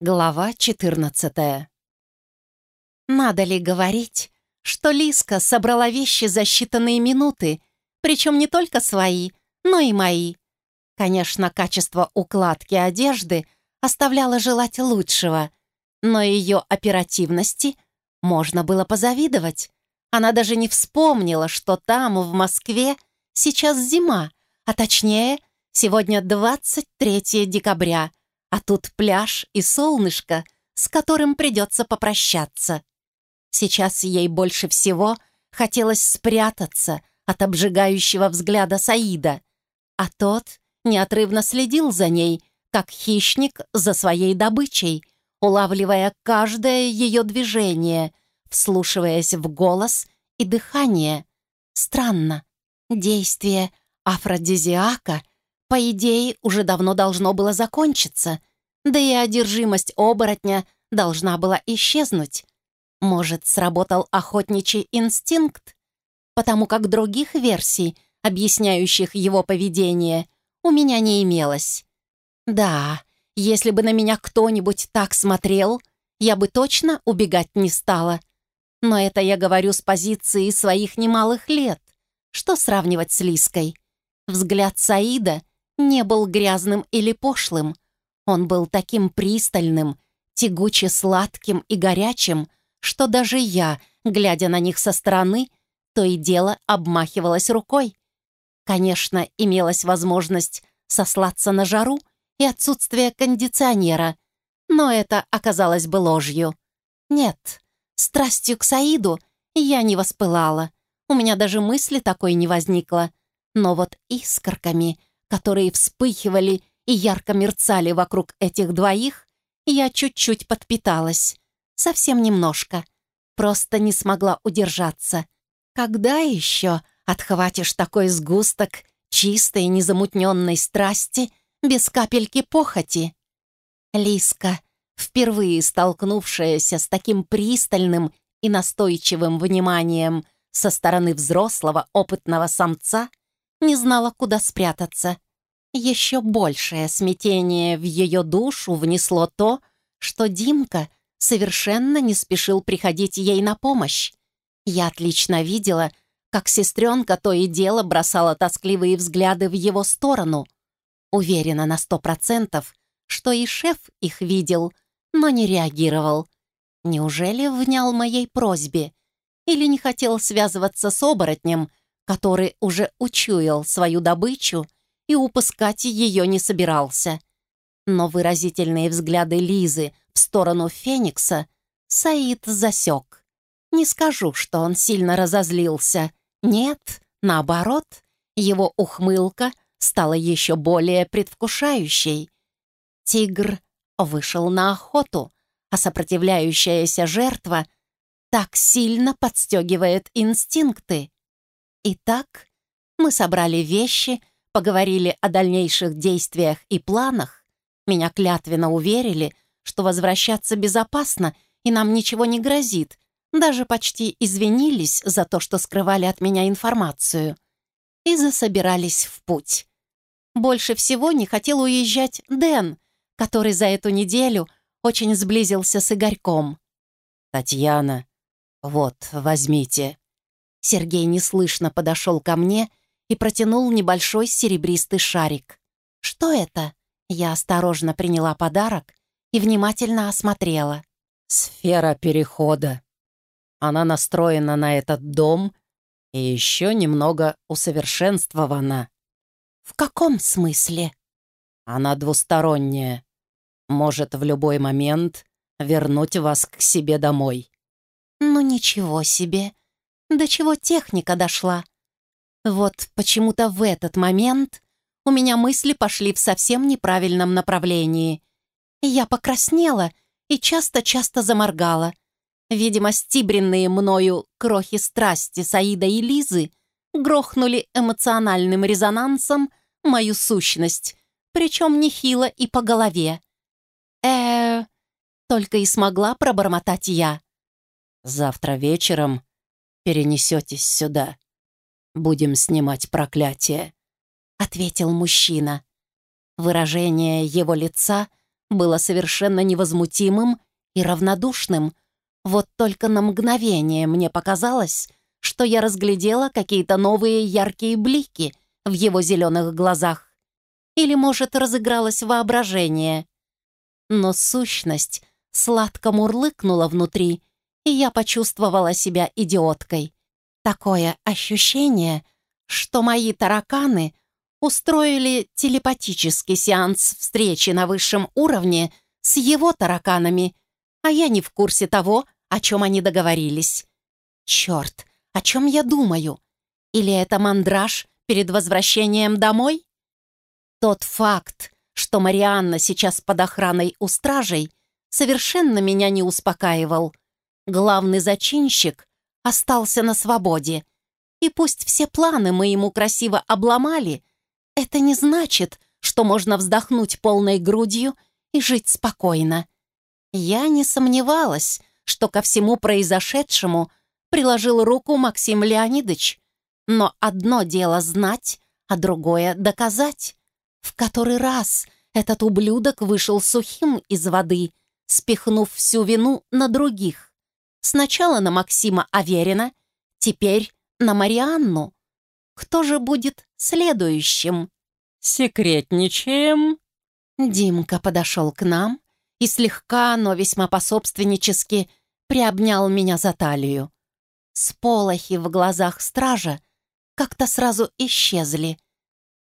Глава 14 Надо ли говорить, что Лиска собрала вещи за считанные минуты, причем не только свои, но и мои. Конечно, качество укладки одежды оставляло желать лучшего, но ее оперативности можно было позавидовать. Она даже не вспомнила, что там, в Москве, сейчас зима, а точнее, сегодня 23 декабря — а тут пляж и солнышко, с которым придется попрощаться. Сейчас ей больше всего хотелось спрятаться от обжигающего взгляда Саида, а тот неотрывно следил за ней, как хищник за своей добычей, улавливая каждое ее движение, вслушиваясь в голос и дыхание. Странно. Действие афродизиака по идее, уже давно должно было закончиться, да и одержимость оборотня должна была исчезнуть. Может, сработал охотничий инстинкт? Потому как других версий, объясняющих его поведение, у меня не имелось. Да, если бы на меня кто-нибудь так смотрел, я бы точно убегать не стала. Но это я говорю с позиции своих немалых лет. Что сравнивать с Лиской? Взгляд Саида не был грязным или пошлым. Он был таким пристальным, тягуче сладким и горячим, что даже я, глядя на них со стороны, то и дело обмахивалась рукой. Конечно, имелась возможность сослаться на жару и отсутствие кондиционера, но это оказалось бы ложью. Нет, страстью к Саиду я не воспылала. У меня даже мысли такой не возникло. Но вот искорками — которые вспыхивали и ярко мерцали вокруг этих двоих, я чуть-чуть подпиталась. Совсем немножко. Просто не смогла удержаться. Когда еще отхватишь такой сгусток чистой, незамутненной страсти без капельки похоти? Лиска, впервые столкнувшаяся с таким пристальным и настойчивым вниманием со стороны взрослого опытного самца, не знала, куда спрятаться. Еще большее смятение в ее душу внесло то, что Димка совершенно не спешил приходить ей на помощь. Я отлично видела, как сестренка то и дело бросала тоскливые взгляды в его сторону. Уверена на сто процентов, что и шеф их видел, но не реагировал. Неужели внял моей просьбе? Или не хотел связываться с оборотнем, который уже учуял свою добычу и упускать ее не собирался. Но выразительные взгляды Лизы в сторону Феникса Саид засек. Не скажу, что он сильно разозлился. Нет, наоборот, его ухмылка стала еще более предвкушающей. Тигр вышел на охоту, а сопротивляющаяся жертва так сильно подстегивает инстинкты. Итак, мы собрали вещи, поговорили о дальнейших действиях и планах. Меня клятвенно уверили, что возвращаться безопасно и нам ничего не грозит. Даже почти извинились за то, что скрывали от меня информацию. И засобирались в путь. Больше всего не хотел уезжать Дэн, который за эту неделю очень сблизился с Игорьком. «Татьяна, вот, возьмите», Сергей неслышно подошел ко мне и протянул небольшой серебристый шарик. «Что это?» Я осторожно приняла подарок и внимательно осмотрела. «Сфера перехода. Она настроена на этот дом и еще немного усовершенствована». «В каком смысле?» «Она двусторонняя. Может в любой момент вернуть вас к себе домой». «Ну ничего себе! До чего техника дошла. Вот почему-то в этот момент у меня мысли пошли в совсем неправильном направлении. Я покраснела и часто-часто заморгала. Видимо, стибренные мною крохи страсти Саида и Лизы грохнули эмоциональным резонансом мою сущность, причем нехило и по голове. э только и смогла пробормотать я. «Завтра вечером перенесетесь сюда. Будем снимать проклятие», — ответил мужчина. Выражение его лица было совершенно невозмутимым и равнодушным. Вот только на мгновение мне показалось, что я разглядела какие-то новые яркие блики в его зеленых глазах. Или, может, разыгралось воображение. Но сущность сладко мурлыкнула внутри, и я почувствовала себя идиоткой. Такое ощущение, что мои тараканы устроили телепатический сеанс встречи на высшем уровне с его тараканами, а я не в курсе того, о чем они договорились. Черт, о чем я думаю? Или это мандраж перед возвращением домой? Тот факт, что Марианна сейчас под охраной у стражей, совершенно меня не успокаивал. Главный зачинщик остался на свободе. И пусть все планы мы ему красиво обломали, это не значит, что можно вздохнуть полной грудью и жить спокойно. Я не сомневалась, что ко всему произошедшему приложил руку Максим Леонидович. Но одно дело знать, а другое — доказать. В который раз этот ублюдок вышел сухим из воды, спихнув всю вину на других. Сначала на Максима Аверина, теперь на Марианну. Кто же будет следующим? «Секретничаем?» Димка подошел к нам и слегка, но весьма пособственнически приобнял меня за талию. Сполохи в глазах стража как-то сразу исчезли.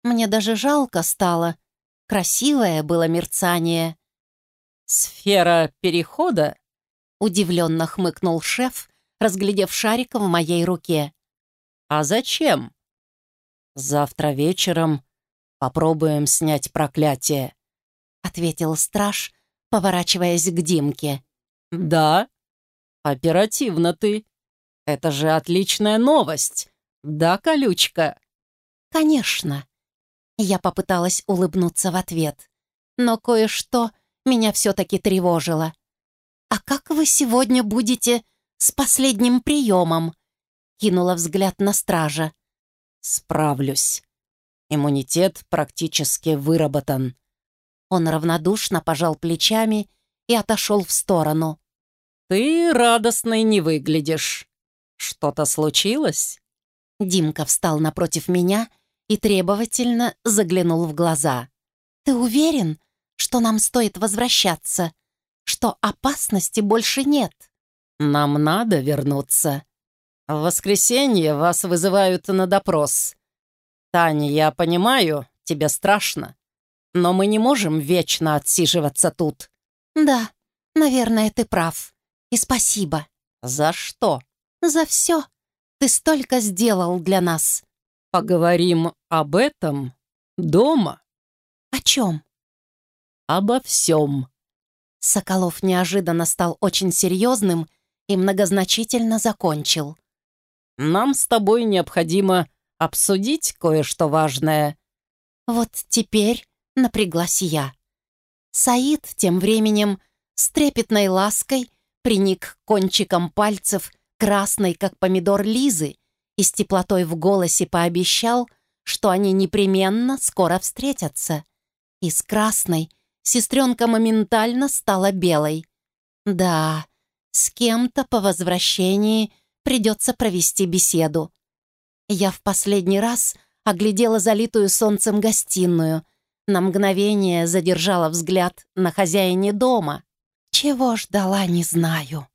Мне даже жалко стало. Красивое было мерцание. «Сфера перехода?» — удивленно хмыкнул шеф, разглядев шарик в моей руке. «А зачем?» «Завтра вечером попробуем снять проклятие», — ответил страж, поворачиваясь к Димке. «Да? Оперативно ты. Это же отличная новость. Да, колючка?» «Конечно». Я попыталась улыбнуться в ответ, но кое-что меня все-таки тревожило. «А как вы сегодня будете с последним приемом?» Кинула взгляд на стража. «Справлюсь. Иммунитет практически выработан». Он равнодушно пожал плечами и отошел в сторону. «Ты радостной не выглядишь. Что-то случилось?» Димка встал напротив меня и требовательно заглянул в глаза. «Ты уверен, что нам стоит возвращаться? Что опасности больше нет?» «Нам надо вернуться. В воскресенье вас вызывают на допрос. Таня, я понимаю, тебе страшно, но мы не можем вечно отсиживаться тут». «Да, наверное, ты прав. И спасибо». «За что?» «За все. Ты столько сделал для нас». «Поговорим об этом дома». «О чем?» «Обо всем». Соколов неожиданно стал очень серьезным и многозначительно закончил. «Нам с тобой необходимо обсудить кое-что важное». Вот теперь напряглась я. Саид тем временем с трепетной лаской приник кончиком пальцев красной, как помидор Лизы, и с теплотой в голосе пообещал, что они непременно скоро встретятся. И с красной сестренка моментально стала белой. Да, с кем-то по возвращении придется провести беседу. Я в последний раз оглядела залитую солнцем гостиную, на мгновение задержала взгляд на хозяине дома. Чего ждала, не знаю.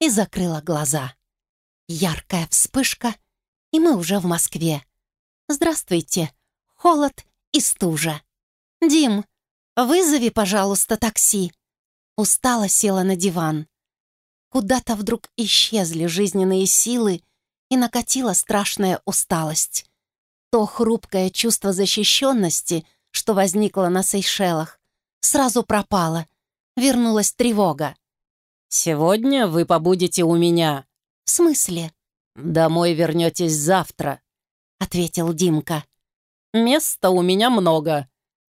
И закрыла глаза. Яркая вспышка, и мы уже в Москве. Здравствуйте, холод и стужа. Дим, вызови, пожалуйста, такси. Устала села на диван. Куда-то вдруг исчезли жизненные силы, и накатила страшная усталость. То хрупкое чувство защищенности, что возникло на Сейшелах, сразу пропало. Вернулась тревога. «Сегодня вы побудете у меня». «В смысле?» «Домой вернетесь завтра», — ответил Димка. «Места у меня много.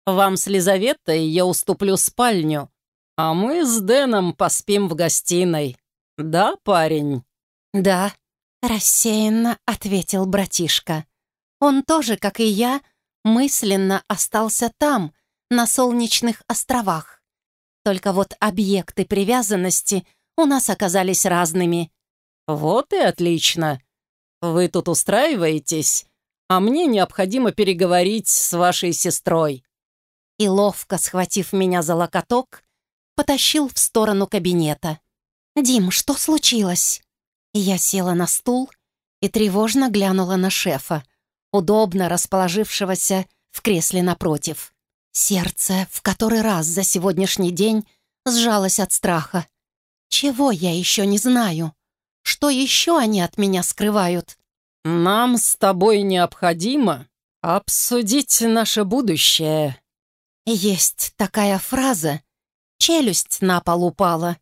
Вам с Лизаветой я уступлю спальню, а мы с Дэном поспим в гостиной. Да, парень?» «Да», Рассеянно ответил братишка. Он тоже, как и я, мысленно остался там, на солнечных островах. Только вот объекты привязанности у нас оказались разными. Вот и отлично. Вы тут устраиваетесь, а мне необходимо переговорить с вашей сестрой. И ловко схватив меня за локоток, потащил в сторону кабинета. «Дим, что случилось?» Я села на стул и тревожно глянула на шефа, удобно расположившегося в кресле напротив. Сердце в который раз за сегодняшний день сжалось от страха. Чего я еще не знаю? Что еще они от меня скрывают? «Нам с тобой необходимо обсудить наше будущее». Есть такая фраза. Челюсть на пол упала.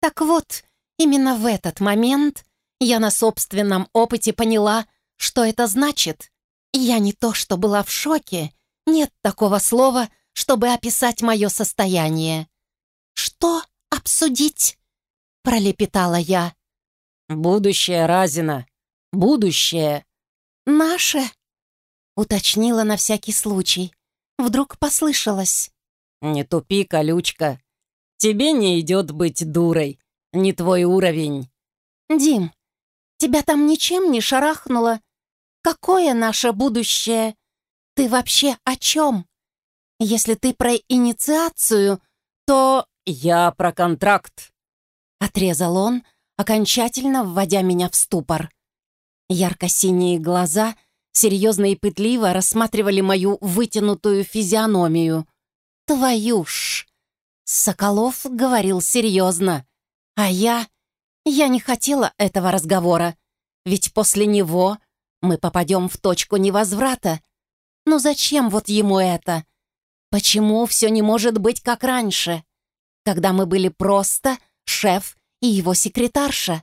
Так вот, именно в этот момент я на собственном опыте поняла, что это значит. Я не то что была в шоке, нет такого слова, чтобы описать мое состояние. «Что обсудить?» — пролепетала я. «Будущее, Разина, будущее». «Наше?» — уточнила на всякий случай. Вдруг послышалось. «Не тупи, колючка. Тебе не идет быть дурой. Не твой уровень». «Дим, тебя там ничем не шарахнуло? Какое наше будущее? Ты вообще о чем? Если ты про инициацию, то...» «Я про контракт», — отрезал он, окончательно вводя меня в ступор. Ярко-синие глаза серьезно и пытливо рассматривали мою вытянутую физиономию. «Твою ж!» Соколов говорил серьезно. А я... Я не хотела этого разговора. Ведь после него мы попадем в точку невозврата. Ну зачем вот ему это? Почему все не может быть как раньше? Когда мы были просто шеф и его секретарша.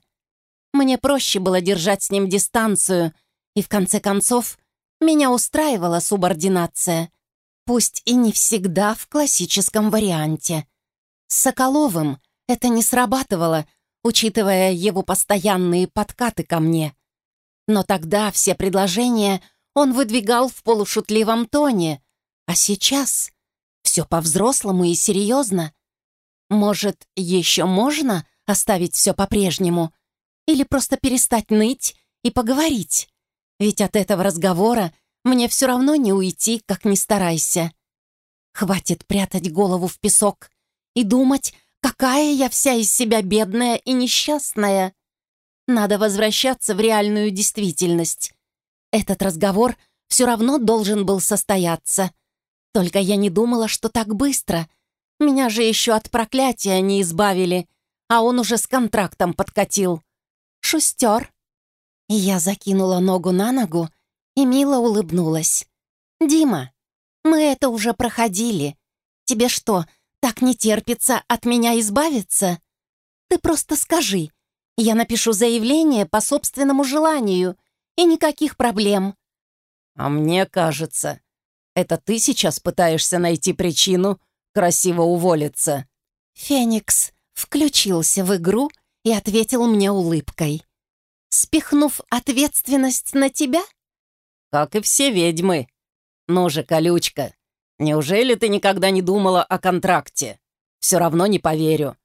Мне проще было держать с ним дистанцию, и в конце концов меня устраивала субординация, пусть и не всегда в классическом варианте. С Соколовым это не срабатывало, учитывая его постоянные подкаты ко мне. Но тогда все предложения он выдвигал в полушутливом тоне, а сейчас все по-взрослому и серьезно. Может, еще можно оставить все по-прежнему? Или просто перестать ныть и поговорить? Ведь от этого разговора мне все равно не уйти, как ни старайся. Хватит прятать голову в песок и думать, какая я вся из себя бедная и несчастная. Надо возвращаться в реальную действительность. Этот разговор все равно должен был состояться. Только я не думала, что так быстро. Меня же еще от проклятия не избавили, а он уже с контрактом подкатил. Шустер. Я закинула ногу на ногу и мило улыбнулась. «Дима, мы это уже проходили. Тебе что, так не терпится от меня избавиться? Ты просто скажи. Я напишу заявление по собственному желанию, и никаких проблем». «А мне кажется, это ты сейчас пытаешься найти причину красиво уволиться?» Феникс включился в игру и ответил мне улыбкой. «Спихнув ответственность на тебя?» «Как и все ведьмы. Ну же, колючка, неужели ты никогда не думала о контракте? Все равно не поверю.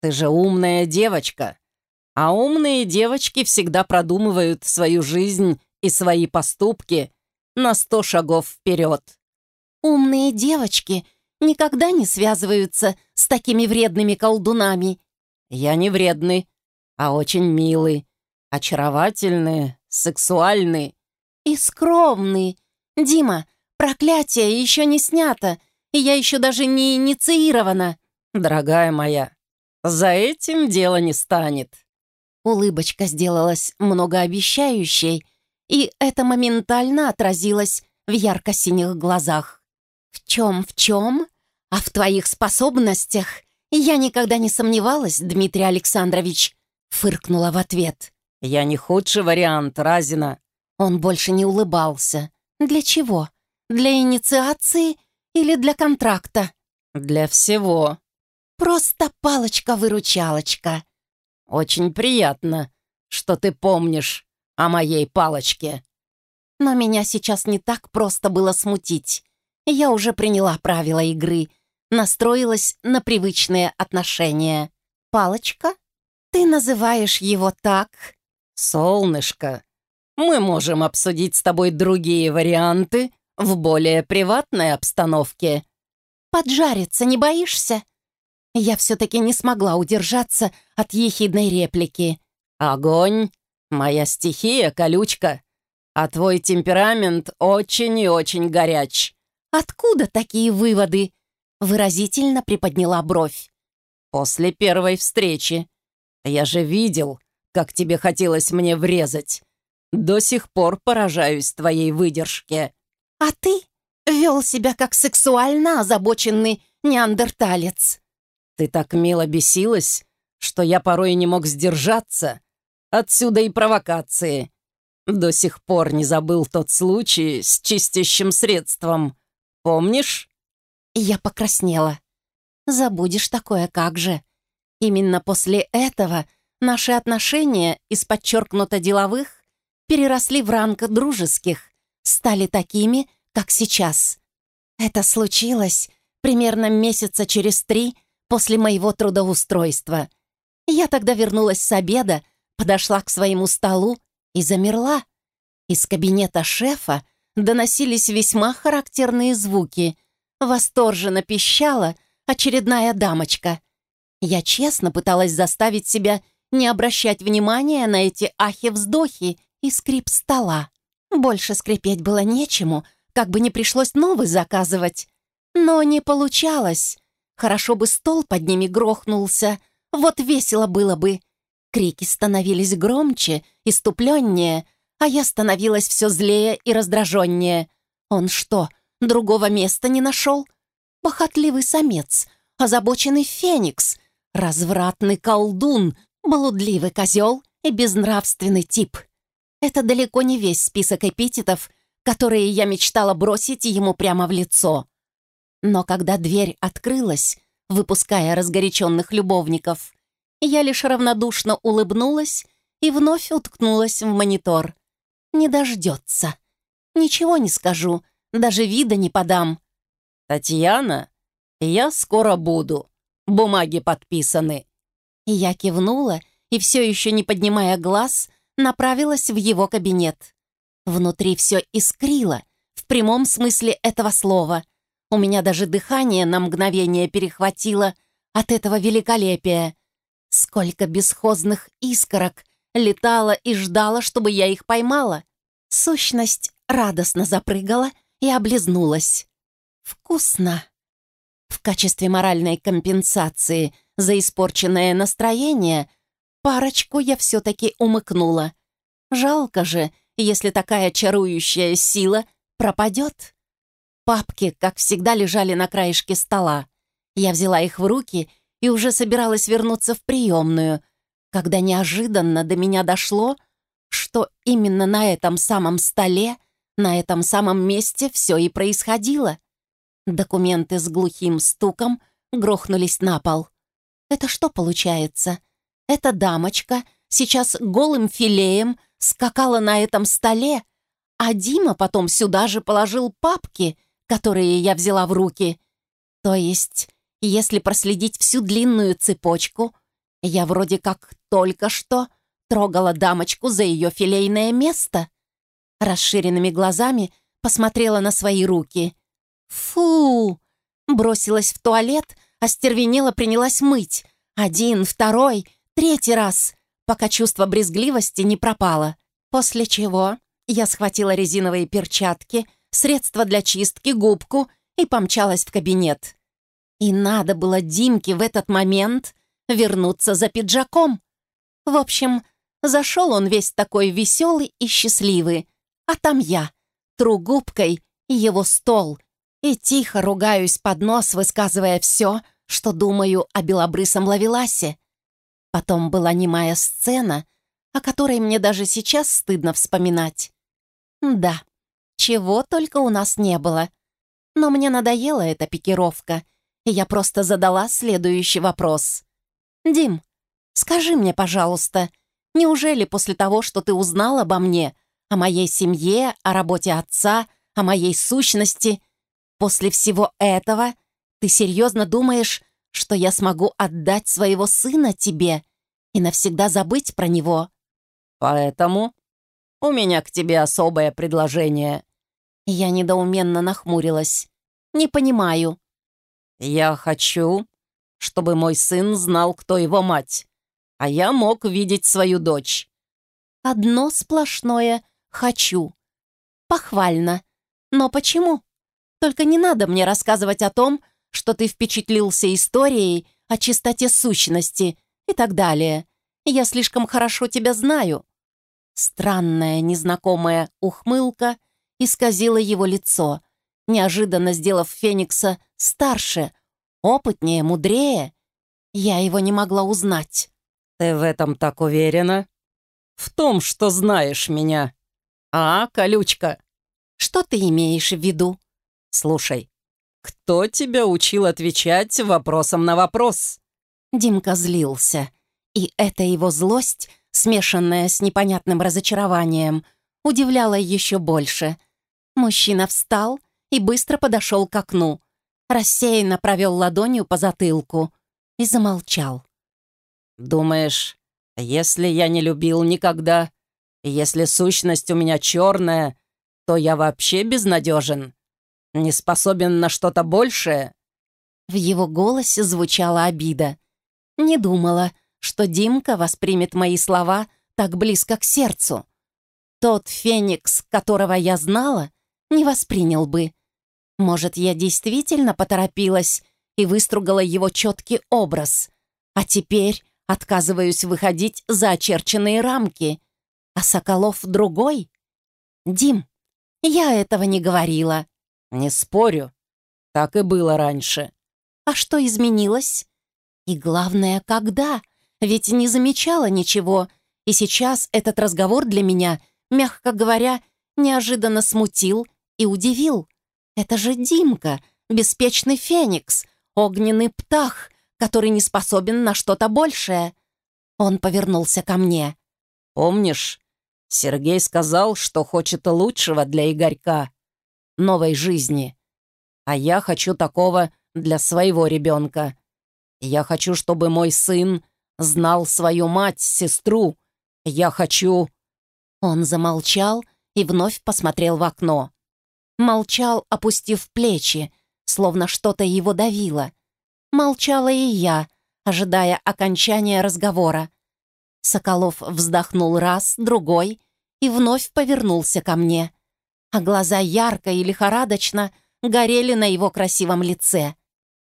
Ты же умная девочка. А умные девочки всегда продумывают свою жизнь и свои поступки на сто шагов вперед. Умные девочки никогда не связываются с такими вредными колдунами. Я не вредный, а очень милый, очаровательный, сексуальный. И скромный. Дима, проклятие еще не снято, и я еще даже не инициирована. Дорогая моя, за этим дело не станет. Улыбочка сделалась многообещающей, и это моментально отразилось в ярко-синих глазах. «В чем, в чем? А в твоих способностях я никогда не сомневалась, Дмитрий Александрович», — фыркнула в ответ. «Я не худший вариант, Разина». Он больше не улыбался. «Для чего? Для инициации или для контракта?» «Для всего». «Просто палочка-выручалочка». «Очень приятно, что ты помнишь о моей палочке». Но меня сейчас не так просто было смутить. Я уже приняла правила игры, настроилась на привычные отношения. «Палочка? Ты называешь его так?» «Солнышко, мы можем обсудить с тобой другие варианты в более приватной обстановке». «Поджариться не боишься?» Я все-таки не смогла удержаться от ехидной реплики. «Огонь! Моя стихия, колючка, а твой темперамент очень и очень горяч». «Откуда такие выводы?» Выразительно приподняла бровь. «После первой встречи. Я же видел, как тебе хотелось мне врезать. До сих пор поражаюсь твоей выдержке». «А ты вел себя как сексуально озабоченный неандерталец». «Ты так мило бесилась, что я порой не мог сдержаться. Отсюда и провокации. До сих пор не забыл тот случай с чистящим средством. Помнишь?» Я покраснела. «Забудешь такое как же?» Именно после этого наши отношения из подчеркнуто деловых переросли в ранг дружеских, стали такими, как сейчас. Это случилось примерно месяца через три после моего трудоустройства. Я тогда вернулась с обеда, подошла к своему столу и замерла. Из кабинета шефа доносились весьма характерные звуки. Восторженно пищала очередная дамочка. Я честно пыталась заставить себя не обращать внимания на эти ахи-вздохи и скрип стола. Больше скрипеть было нечему, как бы не пришлось новый заказывать. Но не получалось. Хорошо бы стол под ними грохнулся, вот весело было бы. Крики становились громче, иступленнее, а я становилась все злее и раздраженнее. Он что, другого места не нашел? Похотливый самец, озабоченный феникс, развратный колдун, блудливый козел и безнравственный тип. Это далеко не весь список эпитетов, которые я мечтала бросить ему прямо в лицо. Но когда дверь открылась, выпуская разгоряченных любовников, я лишь равнодушно улыбнулась и вновь уткнулась в монитор. Не дождется. Ничего не скажу, даже вида не подам. «Татьяна, я скоро буду. Бумаги подписаны». Я кивнула и, все еще не поднимая глаз, направилась в его кабинет. Внутри все искрило, в прямом смысле этого слова. У меня даже дыхание на мгновение перехватило от этого великолепия. Сколько бесхозных искорок летала и ждала, чтобы я их поймала. Сущность радостно запрыгала и облизнулась. Вкусно. В качестве моральной компенсации за испорченное настроение парочку я все-таки умыкнула. Жалко же, если такая чарующая сила пропадет. Папки, как всегда, лежали на краешке стола. Я взяла их в руки и уже собиралась вернуться в приемную, когда неожиданно до меня дошло, что именно на этом самом столе, на этом самом месте все и происходило. Документы с глухим стуком грохнулись на пол. Это что получается? Эта дамочка сейчас голым филеем скакала на этом столе, а Дима потом сюда же положил папки, которые я взяла в руки. То есть если проследить всю длинную цепочку, я вроде как только что трогала дамочку за ее филейное место. Расширенными глазами посмотрела на свои руки. Фу! Бросилась в туалет, остервенела принялась мыть. Один, второй, третий раз, пока чувство брезгливости не пропало. После чего я схватила резиновые перчатки, средства для чистки, губку и помчалась в кабинет. И надо было Димке в этот момент вернуться за пиджаком. В общем, зашел он весь такой веселый и счастливый, а там я, тру губкой его стол и тихо ругаюсь под нос, высказывая все, что думаю о белобрысом лавеласе. Потом была немая сцена, о которой мне даже сейчас стыдно вспоминать. Да, чего только у нас не было. Но мне надоела эта пикировка, я просто задала следующий вопрос. «Дим, скажи мне, пожалуйста, неужели после того, что ты узнал обо мне, о моей семье, о работе отца, о моей сущности, после всего этого Ты серьезно думаешь, что я смогу отдать своего сына тебе и навсегда забыть про него?» «Поэтому у меня к тебе особое предложение». Я недоуменно нахмурилась. «Не понимаю». «Я хочу, чтобы мой сын знал, кто его мать, а я мог видеть свою дочь». «Одно сплошное «хочу». Похвально. Но почему? Только не надо мне рассказывать о том, что ты впечатлился историей о чистоте сущности и так далее. Я слишком хорошо тебя знаю». Странная незнакомая ухмылка исказила его лицо, неожиданно сделав Феникса старше, опытнее, мудрее. Я его не могла узнать. «Ты в этом так уверена?» «В том, что знаешь меня. А, колючка?» «Что ты имеешь в виду?» «Слушай, кто тебя учил отвечать вопросом на вопрос?» Димка злился, и эта его злость, смешанная с непонятным разочарованием, удивляла еще больше. Мужчина встал и быстро подошел к окну, рассеянно провел ладонью по затылку и замолчал. «Думаешь, если я не любил никогда, если сущность у меня черная, то я вообще безнадежен? Не способен на что-то большее?» В его голосе звучала обида. Не думала, что Димка воспримет мои слова так близко к сердцу. Тот феникс, которого я знала, не воспринял бы. Может, я действительно поторопилась и выстругала его четкий образ, а теперь отказываюсь выходить за очерченные рамки. А Соколов другой? Дим, я этого не говорила. Не спорю. Так и было раньше. А что изменилось? И главное, когда? Ведь не замечала ничего. И сейчас этот разговор для меня, мягко говоря, неожиданно смутил и удивил. Это же Димка, беспечный феникс, огненный птах, который не способен на что-то большее. Он повернулся ко мне. «Помнишь, Сергей сказал, что хочет лучшего для Игорька, новой жизни. А я хочу такого для своего ребенка. Я хочу, чтобы мой сын знал свою мать, сестру. Я хочу...» Он замолчал и вновь посмотрел в окно. Молчал, опустив плечи, словно что-то его давило. Молчала и я, ожидая окончания разговора. Соколов вздохнул раз, другой и вновь повернулся ко мне, а глаза ярко и лихорадочно горели на его красивом лице.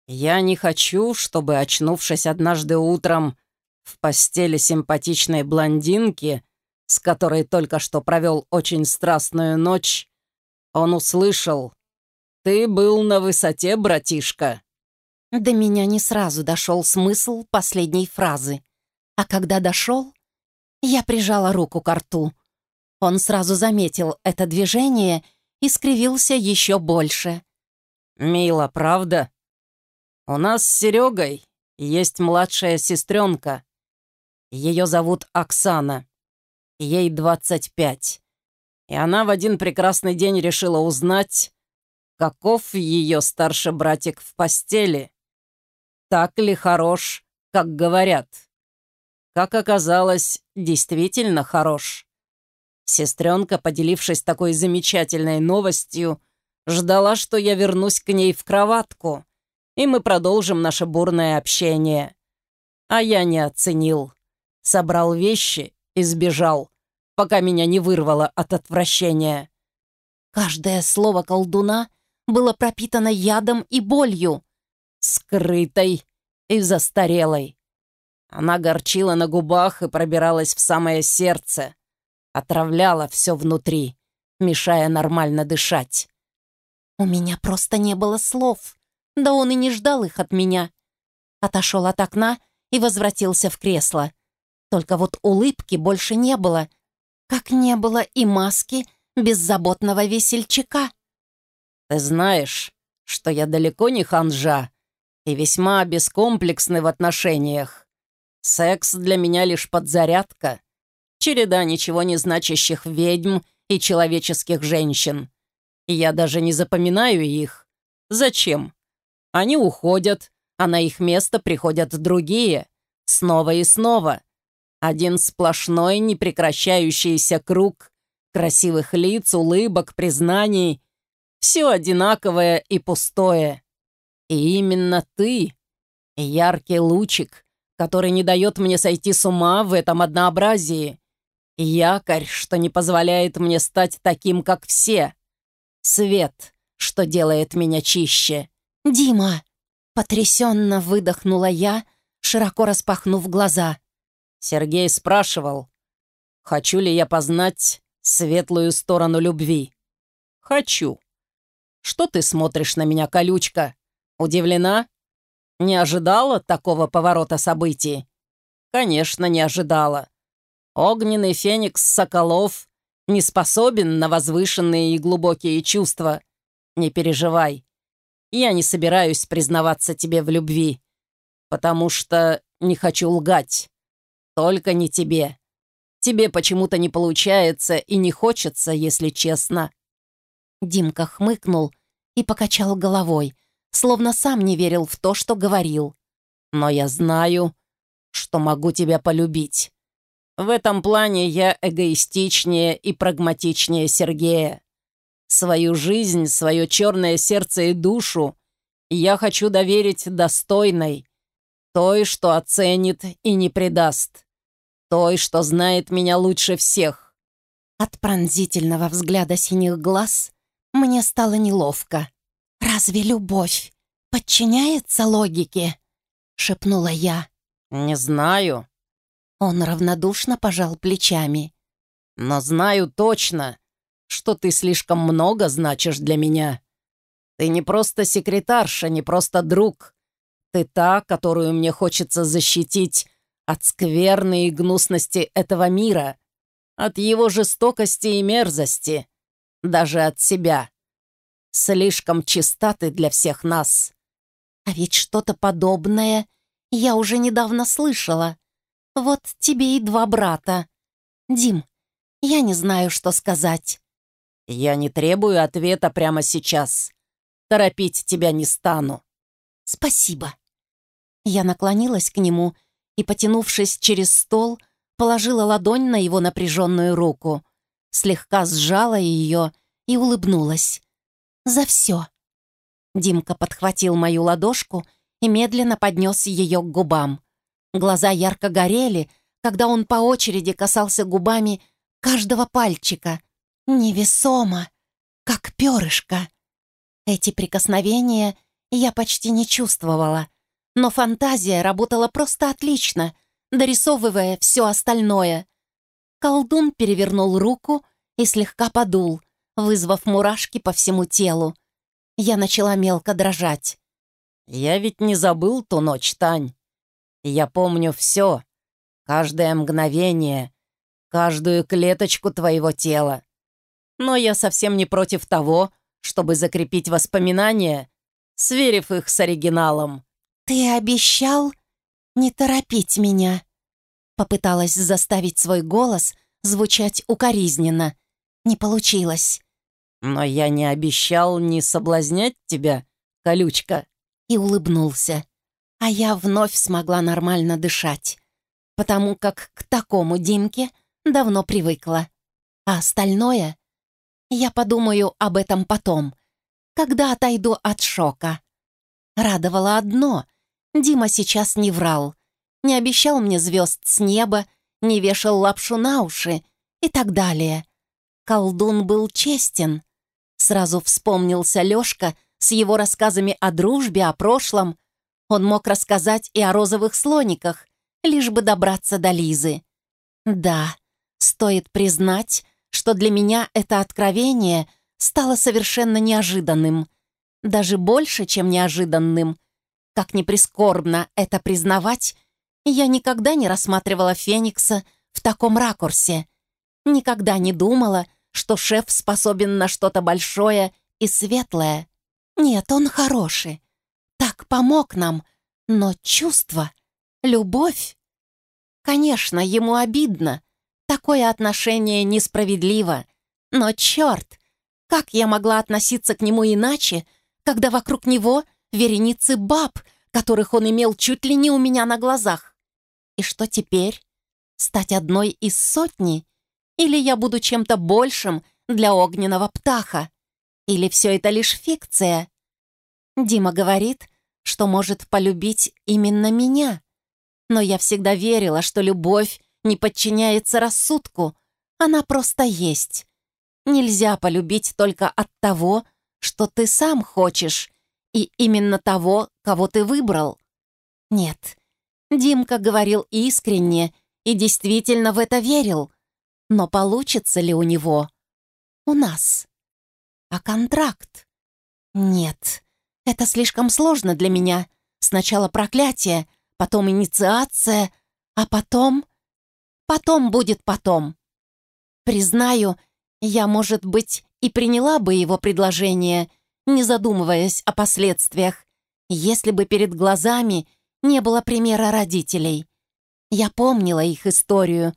«Я не хочу, чтобы, очнувшись однажды утром в постели симпатичной блондинки, с которой только что провел очень страстную ночь, он услышал «Ты был на высоте, братишка». До меня не сразу дошел смысл последней фразы. А когда дошел, я прижала руку к рту. Он сразу заметил это движение и скривился еще больше. «Мило, правда? У нас с Серегой есть младшая сестренка. Ее зовут Оксана. Ей 25. И она в один прекрасный день решила узнать, каков ее старший братик в постели. Так ли хорош, как говорят? Как оказалось, действительно хорош. Сестренка, поделившись такой замечательной новостью, ждала, что я вернусь к ней в кроватку, и мы продолжим наше бурное общение. А я не оценил. Собрал вещи и сбежал пока меня не вырвало от отвращения. Каждое слово колдуна было пропитано ядом и болью. Скрытой и застарелой. Она горчила на губах и пробиралась в самое сердце. Отравляла все внутри, мешая нормально дышать. У меня просто не было слов. Да он и не ждал их от меня. Отошел от окна и возвратился в кресло. Только вот улыбки больше не было, как не было и маски беззаботного весельчака. «Ты знаешь, что я далеко не ханжа и весьма бескомплексный в отношениях. Секс для меня лишь подзарядка, череда ничего не значащих ведьм и человеческих женщин. Я даже не запоминаю их. Зачем? Они уходят, а на их место приходят другие. Снова и снова. Один сплошной непрекращающийся круг красивых лиц, улыбок, признаний. Все одинаковое и пустое. И именно ты, яркий лучик, который не дает мне сойти с ума в этом однообразии. Якорь, что не позволяет мне стать таким, как все. Свет, что делает меня чище. «Дима!» — потрясенно выдохнула я, широко распахнув глаза. Сергей спрашивал, хочу ли я познать светлую сторону любви. Хочу. Что ты смотришь на меня, колючка? Удивлена? Не ожидала такого поворота событий? Конечно, не ожидала. Огненный феникс Соколов не способен на возвышенные и глубокие чувства. Не переживай. Я не собираюсь признаваться тебе в любви, потому что не хочу лгать. Только не тебе. Тебе почему-то не получается и не хочется, если честно». Димка хмыкнул и покачал головой, словно сам не верил в то, что говорил. «Но я знаю, что могу тебя полюбить. В этом плане я эгоистичнее и прагматичнее Сергея. Свою жизнь, свое черное сердце и душу я хочу доверить достойной, той, что оценит и не предаст, той, что знает меня лучше всех. От пронзительного взгляда синих глаз мне стало неловко. «Разве любовь подчиняется логике?» — шепнула я. «Не знаю». Он равнодушно пожал плечами. «Но знаю точно, что ты слишком много значишь для меня. Ты не просто секретарша, не просто друг. Ты та, которую мне хочется защитить от скверны и гнусности этого мира, от его жестокости и мерзости, даже от себя. Слишком чиста ты для всех нас. А ведь что-то подобное я уже недавно слышала. Вот тебе и два брата. Дим, я не знаю, что сказать. Я не требую ответа прямо сейчас. Торопить тебя не стану. Спасибо. Я наклонилась к нему и, потянувшись через стол, положила ладонь на его напряженную руку, слегка сжала ее и улыбнулась. «За все!» Димка подхватил мою ладошку и медленно поднес ее к губам. Глаза ярко горели, когда он по очереди касался губами каждого пальчика. Невесомо, как перышко. Эти прикосновения я почти не чувствовала, но фантазия работала просто отлично, дорисовывая все остальное. Колдун перевернул руку и слегка подул, вызвав мурашки по всему телу. Я начала мелко дрожать. «Я ведь не забыл ту ночь, Тань. Я помню все, каждое мгновение, каждую клеточку твоего тела. Но я совсем не против того, чтобы закрепить воспоминания, сверив их с оригиналом. «Ты обещал не торопить меня?» Попыталась заставить свой голос звучать укоризненно. Не получилось. «Но я не обещал не соблазнять тебя, колючка». И улыбнулся. А я вновь смогла нормально дышать, потому как к такому Димке давно привыкла. А остальное я подумаю об этом потом, когда отойду от шока. Радовало одно — Дима сейчас не врал. Не обещал мне звезд с неба, не вешал лапшу на уши и так далее. Колдун был честен. Сразу вспомнился Лёшка с его рассказами о дружбе, о прошлом. Он мог рассказать и о розовых слониках, лишь бы добраться до Лизы. Да, стоит признать, что для меня это откровение стало совершенно неожиданным. Даже больше, чем неожиданным. Как ни прискорбно это признавать, я никогда не рассматривала Феникса в таком ракурсе. Никогда не думала, что шеф способен на что-то большое и светлое. Нет, он хороший. Так помог нам. Но чувство, любовь... Конечно, ему обидно, Такое отношение несправедливо. Но черт, как я могла относиться к нему иначе, когда вокруг него вереницы баб, которых он имел чуть ли не у меня на глазах. И что теперь? Стать одной из сотни? Или я буду чем-то большим для огненного птаха? Или все это лишь фикция? Дима говорит, что может полюбить именно меня. Но я всегда верила, что любовь не подчиняется рассудку, она просто есть. Нельзя полюбить только от того, что ты сам хочешь, и именно того, кого ты выбрал. Нет, Димка говорил искренне и действительно в это верил. Но получится ли у него? У нас. А контракт? Нет, это слишком сложно для меня. Сначала проклятие, потом инициация, а потом... Потом будет потом. Признаю, я, может быть, и приняла бы его предложение, не задумываясь о последствиях, если бы перед глазами не было примера родителей. Я помнила их историю,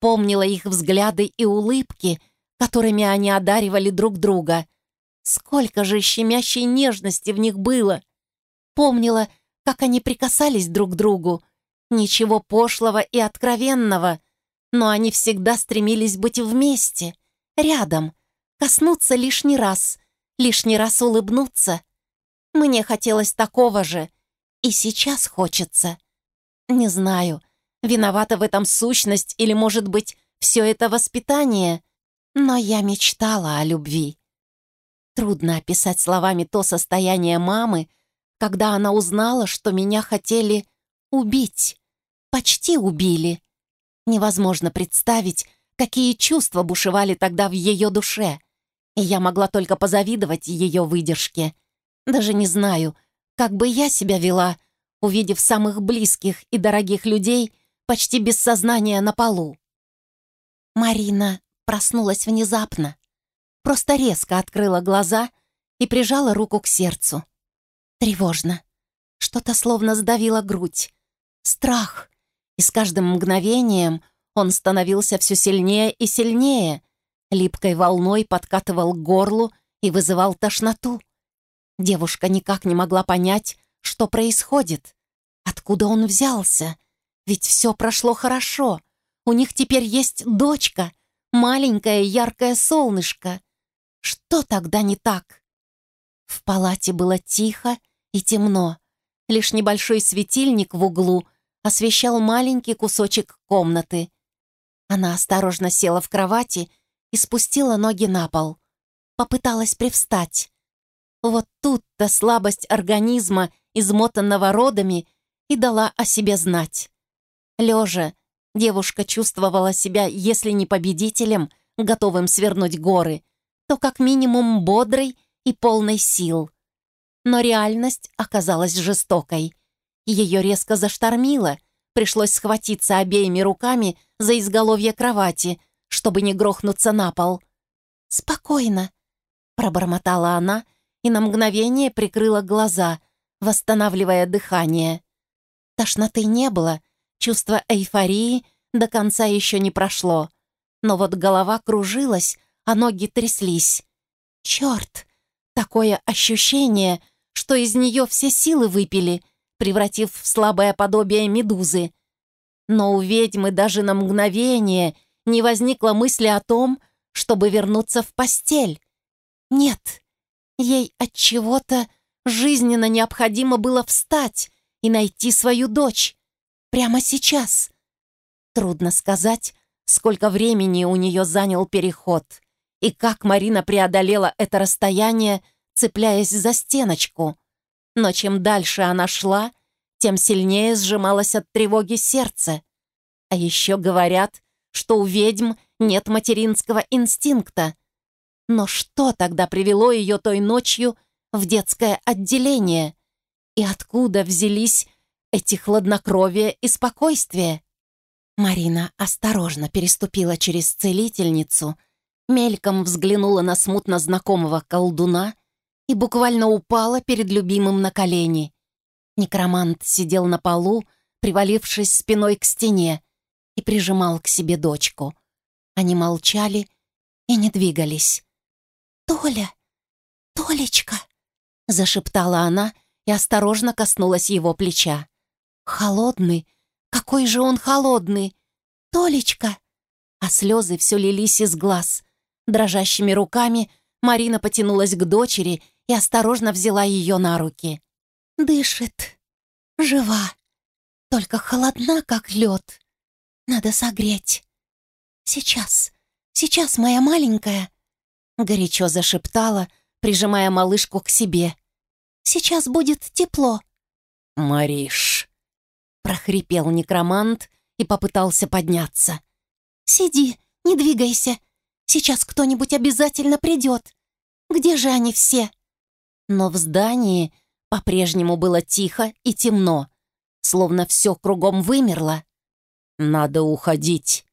помнила их взгляды и улыбки, которыми они одаривали друг друга. Сколько же щемящей нежности в них было! Помнила, как они прикасались друг к другу. Ничего пошлого и откровенного, но они всегда стремились быть вместе, рядом, коснуться лишний раз, лишний раз улыбнуться. Мне хотелось такого же, и сейчас хочется. Не знаю, виновата в этом сущность или, может быть, все это воспитание, но я мечтала о любви. Трудно описать словами то состояние мамы, когда она узнала, что меня хотели убить. Почти убили. Невозможно представить, какие чувства бушевали тогда в ее душе. И я могла только позавидовать ее выдержке. Даже не знаю, как бы я себя вела, увидев самых близких и дорогих людей почти без сознания на полу. Марина проснулась внезапно, просто резко открыла глаза и прижала руку к сердцу. Тревожно. Что-то словно сдавило грудь. Страх. И с каждым мгновением он становился все сильнее и сильнее, липкой волной подкатывал к горлу и вызывал тошноту. Девушка никак не могла понять, что происходит. Откуда он взялся? Ведь все прошло хорошо. У них теперь есть дочка, маленькое яркое солнышко. Что тогда не так? В палате было тихо и темно. Лишь небольшой светильник в углу освещал маленький кусочек комнаты. Она осторожно села в кровати и спустила ноги на пол. Попыталась привстать. Вот тут-то слабость организма, измотанного родами, и дала о себе знать. Лежа, девушка чувствовала себя, если не победителем, готовым свернуть горы, то как минимум бодрой и полной сил. Но реальность оказалась жестокой. Ее резко заштормило, пришлось схватиться обеими руками за изголовье кровати, чтобы не грохнуться на пол. «Спокойно», — пробормотала она, и на мгновение прикрыла глаза, восстанавливая дыхание. Тошноты не было, чувство эйфории до конца еще не прошло, но вот голова кружилась, а ноги тряслись. Черт! Такое ощущение, что из нее все силы выпили, превратив в слабое подобие медузы. Но у ведьмы даже на мгновение не возникло мысли о том, чтобы вернуться в постель. Нет, Ей от чего-то жизненно необходимо было встать и найти свою дочь. Прямо сейчас. Трудно сказать, сколько времени у нее занял переход и как Марина преодолела это расстояние, цепляясь за стеночку. Но чем дальше она шла, тем сильнее сжималось от тревоги сердце. А еще говорят, что у ведьм нет материнского инстинкта, но что тогда привело ее той ночью в детское отделение? И откуда взялись эти хладнокровие и спокойствие? Марина осторожно переступила через целительницу, мельком взглянула на смутно знакомого колдуна и буквально упала перед любимым на колени. Некромант сидел на полу, привалившись спиной к стене, и прижимал к себе дочку. Они молчали и не двигались. «Толя! Толечка!» — зашептала она и осторожно коснулась его плеча. «Холодный! Какой же он холодный! Толечка!» А слезы все лились из глаз. Дрожащими руками Марина потянулась к дочери и осторожно взяла ее на руки. «Дышит. Жива. Только холодна, как лед. Надо согреть. Сейчас, сейчас, моя маленькая!» Горячо зашептала, прижимая малышку к себе. «Сейчас будет тепло». «Мариш!» прохрипел некромант и попытался подняться. «Сиди, не двигайся. Сейчас кто-нибудь обязательно придет. Где же они все?» Но в здании по-прежнему было тихо и темно, словно все кругом вымерло. «Надо уходить».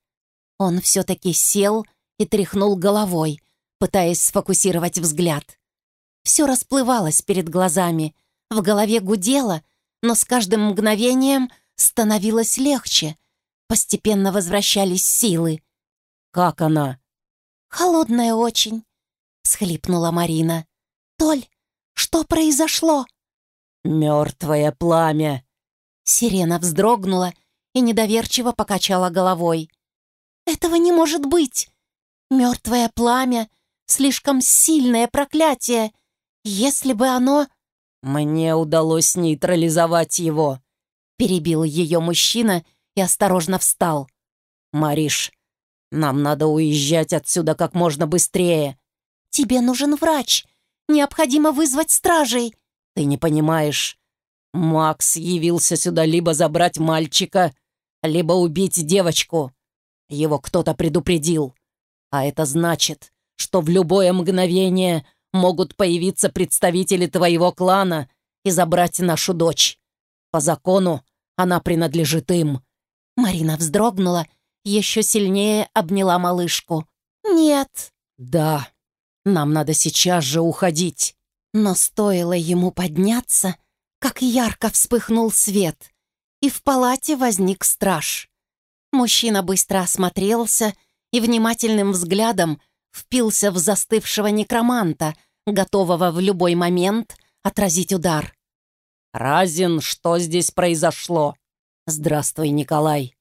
Он все-таки сел и тряхнул головой, пытаясь сфокусировать взгляд. Все расплывалось перед глазами, в голове гудело, но с каждым мгновением становилось легче. Постепенно возвращались силы. «Как она?» «Холодная очень», — схлипнула Марина. «Толь, что произошло?» «Мертвое пламя!» Сирена вздрогнула и недоверчиво покачала головой. «Этого не может быть! Мертвое пламя — слишком сильное проклятие. Если бы оно...» «Мне удалось нейтрализовать его», — перебил ее мужчина и осторожно встал. «Мариш, нам надо уезжать отсюда как можно быстрее». «Тебе нужен врач. Необходимо вызвать стражей». «Ты не понимаешь. Макс явился сюда либо забрать мальчика, либо убить девочку. Его кто-то предупредил. А это значит, что в любое мгновение могут появиться представители твоего клана и забрать нашу дочь. По закону она принадлежит им». Марина вздрогнула, еще сильнее обняла малышку. «Нет». «Да, нам надо сейчас же уходить». Но стоило ему подняться, как ярко вспыхнул свет, и в палате возник страж. Мужчина быстро осмотрелся и внимательным взглядом впился в застывшего некроманта, готового в любой момент отразить удар. «Разин, что здесь произошло?» «Здравствуй, Николай».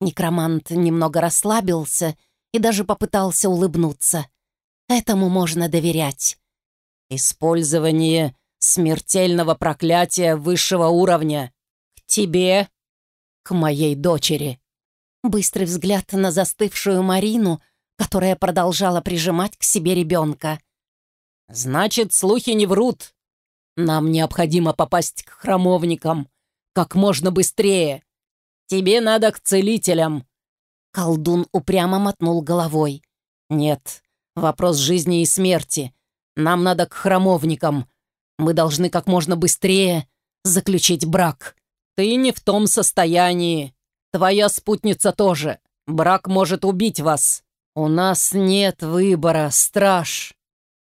Некромант немного расслабился и даже попытался улыбнуться. Этому можно доверять. «Использование смертельного проклятия высшего уровня. К тебе, к моей дочери». Быстрый взгляд на застывшую Марину — которая продолжала прижимать к себе ребенка. «Значит, слухи не врут. Нам необходимо попасть к храмовникам как можно быстрее. Тебе надо к целителям». Колдун упрямо мотнул головой. «Нет, вопрос жизни и смерти. Нам надо к храмовникам. Мы должны как можно быстрее заключить брак. Ты не в том состоянии. Твоя спутница тоже. Брак может убить вас. «У нас нет выбора, страж!»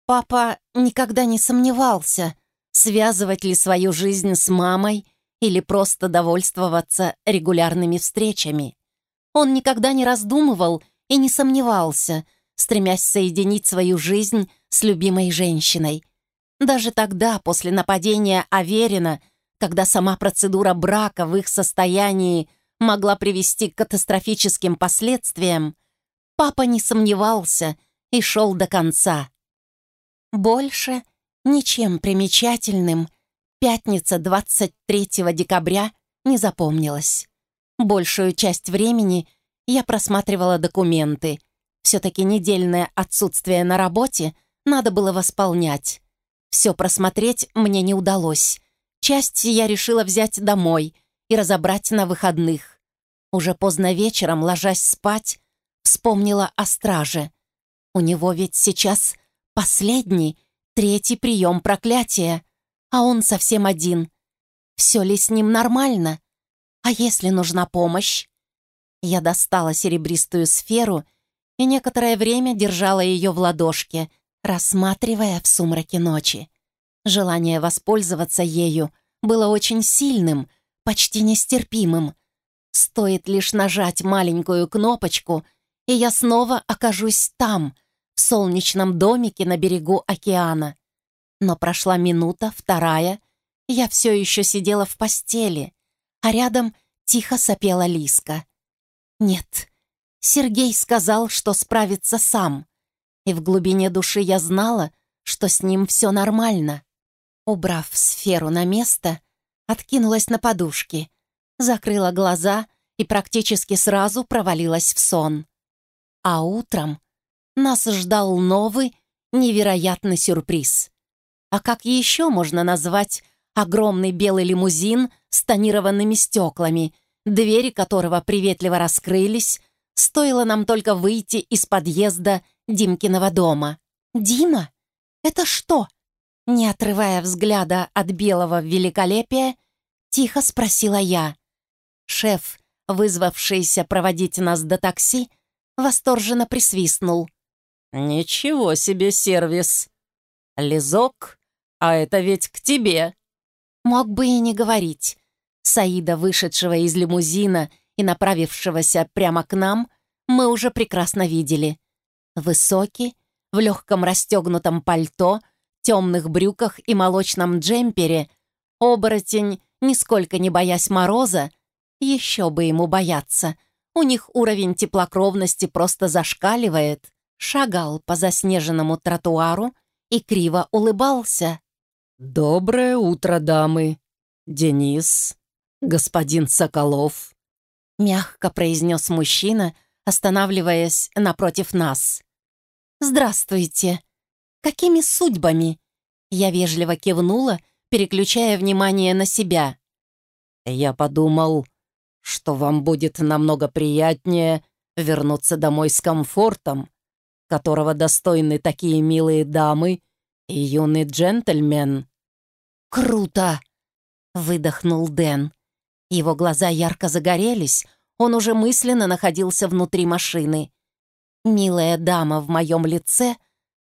Папа никогда не сомневался, связывать ли свою жизнь с мамой или просто довольствоваться регулярными встречами. Он никогда не раздумывал и не сомневался, стремясь соединить свою жизнь с любимой женщиной. Даже тогда, после нападения Аверина, когда сама процедура брака в их состоянии могла привести к катастрофическим последствиям, Папа не сомневался и шел до конца. Больше ничем примечательным пятница 23 декабря не запомнилась. Большую часть времени я просматривала документы. Все-таки недельное отсутствие на работе надо было восполнять. Все просмотреть мне не удалось. Часть я решила взять домой и разобрать на выходных. Уже поздно вечером, ложась спать, Вспомнила о страже. У него ведь сейчас последний, третий прием проклятия, а он совсем один. Все ли с ним нормально? А если нужна помощь? Я достала серебристую сферу и некоторое время держала ее в ладошке, рассматривая в сумраке ночи. Желание воспользоваться ею было очень сильным, почти нестерпимым. Стоит лишь нажать маленькую кнопочку — и я снова окажусь там, в солнечном домике на берегу океана. Но прошла минута, вторая, Я все еще сидела в постели, а рядом тихо сопела Лиска. Нет, Сергей сказал, что справится сам. И в глубине души я знала, что с ним все нормально. Убрав сферу на место, откинулась на подушки, закрыла глаза и практически сразу провалилась в сон. А утром нас ждал новый, невероятный сюрприз. А как еще можно назвать огромный белый лимузин с тонированными стеклами, двери которого приветливо раскрылись, стоило нам только выйти из подъезда Димкиного дома. «Дима? Это что?» Не отрывая взгляда от белого великолепия, тихо спросила я. Шеф, вызвавшийся проводить нас до такси, восторженно присвистнул. «Ничего себе сервис! Лизок, а это ведь к тебе!» Мог бы и не говорить. Саида, вышедшего из лимузина и направившегося прямо к нам, мы уже прекрасно видели. Высокий, в легком расстегнутом пальто, темных брюках и молочном джемпере, оборотень, нисколько не боясь мороза, еще бы ему бояться. У них уровень теплокровности просто зашкаливает. Шагал по заснеженному тротуару и криво улыбался. «Доброе утро, дамы! Денис, господин Соколов!» Мягко произнес мужчина, останавливаясь напротив нас. «Здравствуйте! Какими судьбами?» Я вежливо кивнула, переключая внимание на себя. «Я подумал, что вам будет намного приятнее вернуться домой с комфортом, которого достойны такие милые дамы и юный джентльмен». «Круто!» — выдохнул Дэн. Его глаза ярко загорелись, он уже мысленно находился внутри машины. Милая дама в моем лице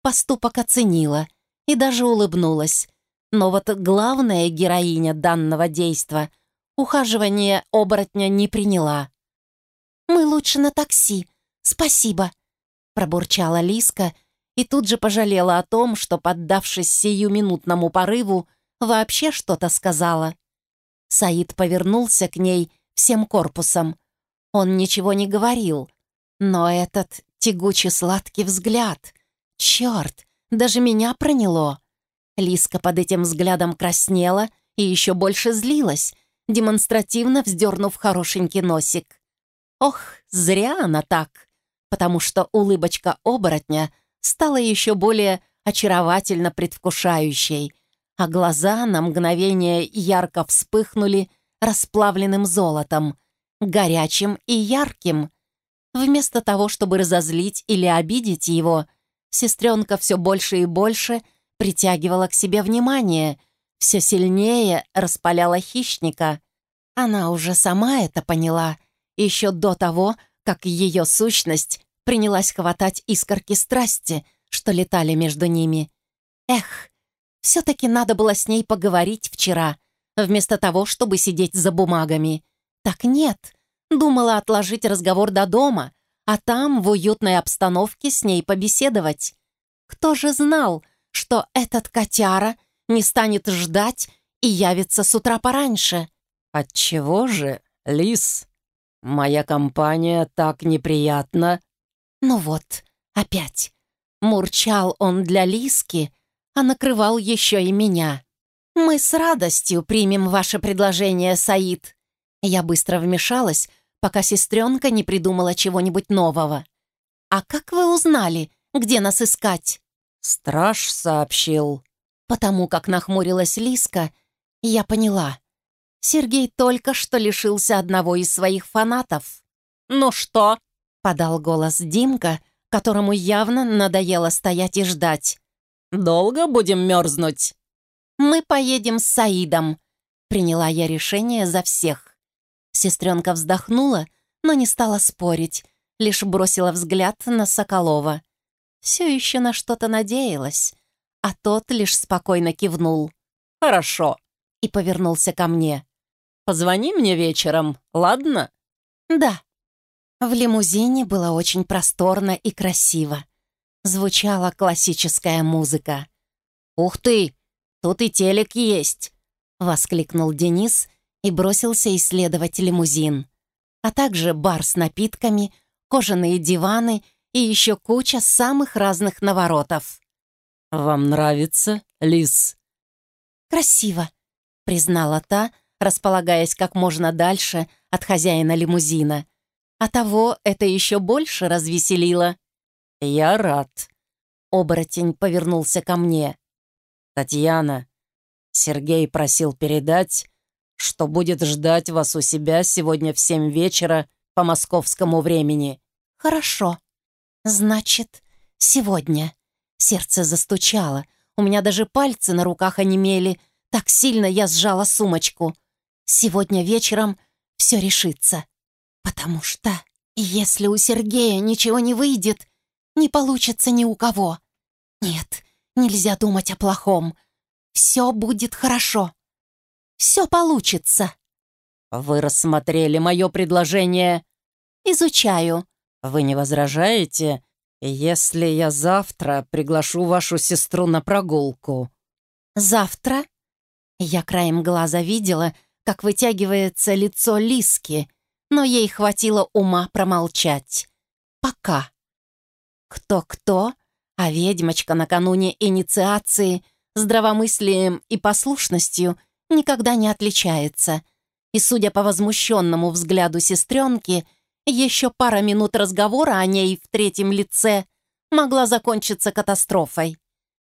поступок оценила и даже улыбнулась. Но вот главная героиня данного действа ухаживание оборотня не приняла. «Мы лучше на такси, спасибо», — пробурчала Лиска и тут же пожалела о том, что, поддавшись сиюминутному порыву, вообще что-то сказала. Саид повернулся к ней всем корпусом. Он ничего не говорил, но этот тягучий сладкий взгляд... Черт, даже меня проняло. Лиска под этим взглядом краснела и еще больше злилась, демонстративно вздернув хорошенький носик. Ох, зря она так, потому что улыбочка оборотня стала еще более очаровательно предвкушающей, а глаза на мгновение ярко вспыхнули расплавленным золотом, горячим и ярким. Вместо того, чтобы разозлить или обидеть его, сестренка все больше и больше притягивала к себе внимание, все сильнее распаляла хищника. Она уже сама это поняла, еще до того, как ее сущность принялась хватать искорки страсти, что летали между ними. Эх, все-таки надо было с ней поговорить вчера, вместо того, чтобы сидеть за бумагами. Так нет, думала отложить разговор до дома, а там в уютной обстановке с ней побеседовать. Кто же знал, что этот котяра не станет ждать и явится с утра пораньше? «Отчего же, Лис? Моя компания так неприятна». Ну вот, опять. Мурчал он для Лиски, а накрывал еще и меня. «Мы с радостью примем ваше предложение, Саид». Я быстро вмешалась, пока сестренка не придумала чего-нибудь нового. «А как вы узнали, где нас искать?» «Страж сообщил». Потому как нахмурилась Лиска, я поняла. Сергей только что лишился одного из своих фанатов. «Ну что?» — подал голос Димка, которому явно надоело стоять и ждать. Долго будем мерзнуть?» «Мы поедем с Саидом», — приняла я решение за всех. Сестренка вздохнула, но не стала спорить, лишь бросила взгляд на Соколова. Все еще на что-то надеялась, а тот лишь спокойно кивнул. «Хорошо», — и повернулся ко мне. «Позвони мне вечером, ладно?» «Да». В лимузине было очень просторно и красиво звучала классическая музыка. «Ух ты! Тут и телек есть!» — воскликнул Денис и бросился исследовать лимузин, а также бар с напитками, кожаные диваны и еще куча самых разных наворотов. «Вам нравится, Лис?» «Красиво», — признала та, располагаясь как можно дальше от хозяина лимузина. А того это еще больше развеселило. «Я рад». Оборотень повернулся ко мне. «Татьяна, Сергей просил передать, что будет ждать вас у себя сегодня в семь вечера по московскому времени». «Хорошо. Значит, сегодня». Сердце застучало. У меня даже пальцы на руках онемели. Так сильно я сжала сумочку. Сегодня вечером все решится. Потому что если у Сергея ничего не выйдет, не получится ни у кого. Нет, нельзя думать о плохом. Все будет хорошо. Все получится. Вы рассмотрели мое предложение? Изучаю. Вы не возражаете, если я завтра приглашу вашу сестру на прогулку? Завтра? Я краем глаза видела, как вытягивается лицо Лиски, но ей хватило ума промолчать. Пока. Кто-кто, а ведьмочка накануне инициации здравомыслием и послушностью никогда не отличается. И, судя по возмущенному взгляду сестренки, еще пара минут разговора о ней в третьем лице могла закончиться катастрофой.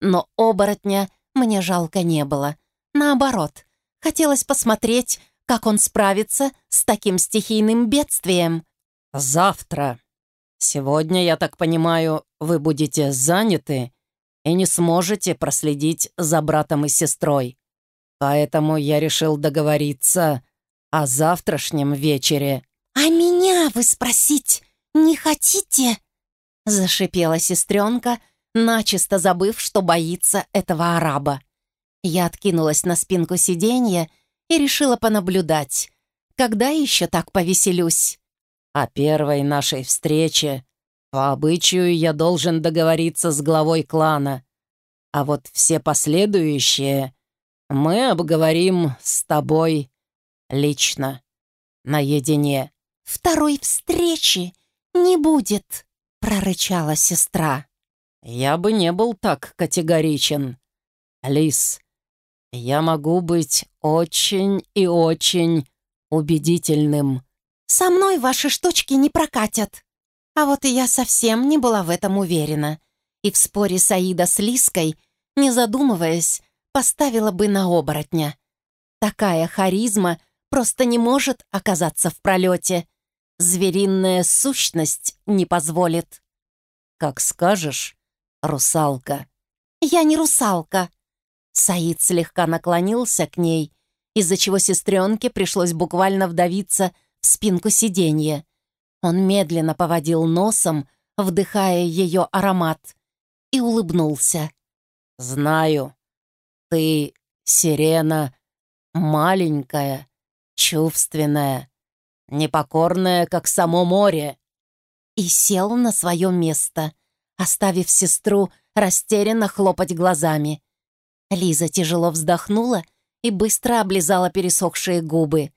Но оборотня мне жалко не было. Наоборот, хотелось посмотреть, как он справится с таким стихийным бедствием. «Завтра. Сегодня, я так понимаю, вы будете заняты и не сможете проследить за братом и сестрой. Поэтому я решил договориться о завтрашнем вечере». «А меня вы спросить не хотите?» Зашипела сестренка, начисто забыв, что боится этого араба. Я откинулась на спинку сиденья и решила понаблюдать. Когда еще так повеселюсь? О первой нашей встрече по обычаю я должен договориться с главой клана. А вот все последующие мы обговорим с тобой лично, наедине. «Второй встречи не будет», — прорычала сестра. «Я бы не был так категоричен. Лис, я могу быть очень и очень убедительным». «Со мной ваши штучки не прокатят». А вот и я совсем не была в этом уверена. И в споре Саида с Лиской, не задумываясь, поставила бы на оборотня. Такая харизма просто не может оказаться в пролете. Звериная сущность не позволит. «Как скажешь, русалка». «Я не русалка», Саид слегка наклонился к ней, из-за чего сестренке пришлось буквально вдавиться в спинку сиденья. Он медленно поводил носом, вдыхая ее аромат, и улыбнулся. «Знаю, ты, сирена, маленькая, чувственная, непокорная, как само море». И сел на свое место, оставив сестру растерянно хлопать глазами. Лиза тяжело вздохнула и быстро облизала пересохшие губы.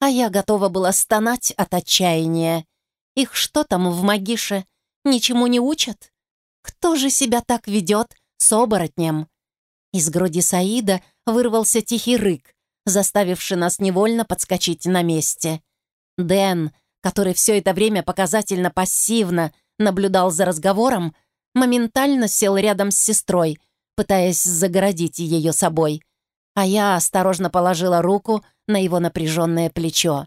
А я готова была стонать от отчаяния. Их что там в Магише? Ничему не учат? Кто же себя так ведет с оборотнем? Из груди Саида вырвался тихий рык, заставивший нас невольно подскочить на месте. Дэн, который все это время показательно пассивно наблюдал за разговором, моментально сел рядом с сестрой — пытаясь загородить ее собой, а я осторожно положила руку на его напряженное плечо.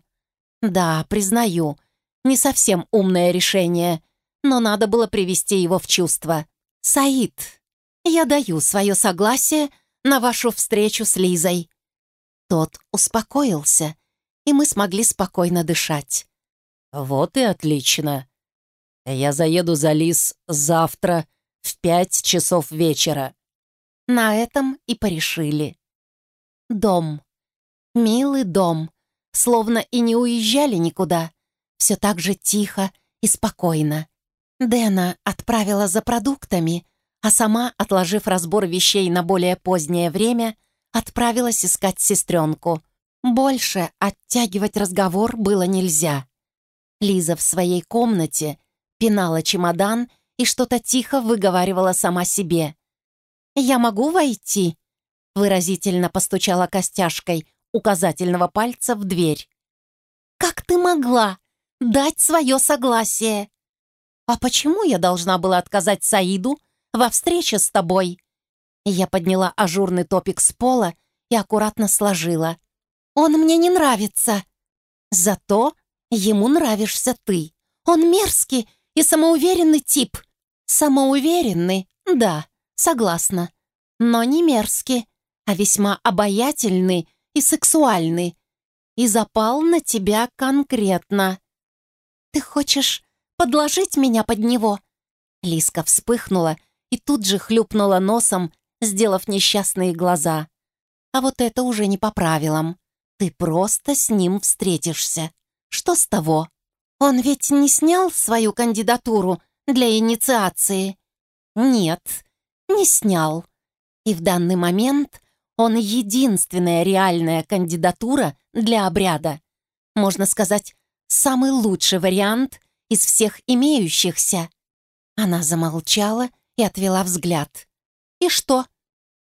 Да, признаю, не совсем умное решение, но надо было привести его в чувство. «Саид, я даю свое согласие на вашу встречу с Лизой». Тот успокоился, и мы смогли спокойно дышать. «Вот и отлично. Я заеду за Лиз завтра в пять часов вечера. На этом и порешили. Дом. Милый дом. Словно и не уезжали никуда. Все так же тихо и спокойно. Дэна отправила за продуктами, а сама, отложив разбор вещей на более позднее время, отправилась искать сестренку. Больше оттягивать разговор было нельзя. Лиза в своей комнате пинала чемодан и что-то тихо выговаривала сама себе. «Я могу войти?» выразительно постучала костяшкой указательного пальца в дверь. «Как ты могла дать свое согласие?» «А почему я должна была отказать Саиду во встрече с тобой?» Я подняла ажурный топик с пола и аккуратно сложила. «Он мне не нравится. Зато ему нравишься ты. Он мерзкий и самоуверенный тип. Самоуверенный, да, согласна. Но не мерзкий, а весьма обаятельный и сексуальный. И запал на тебя конкретно. Ты хочешь подложить меня под него?» Лиска вспыхнула и тут же хлюпнула носом, сделав несчастные глаза. «А вот это уже не по правилам. Ты просто с ним встретишься. Что с того? Он ведь не снял свою кандидатуру для инициации?» «Нет, не снял. И в данный момент он единственная реальная кандидатура для обряда. Можно сказать, самый лучший вариант из всех имеющихся. Она замолчала и отвела взгляд. «И что?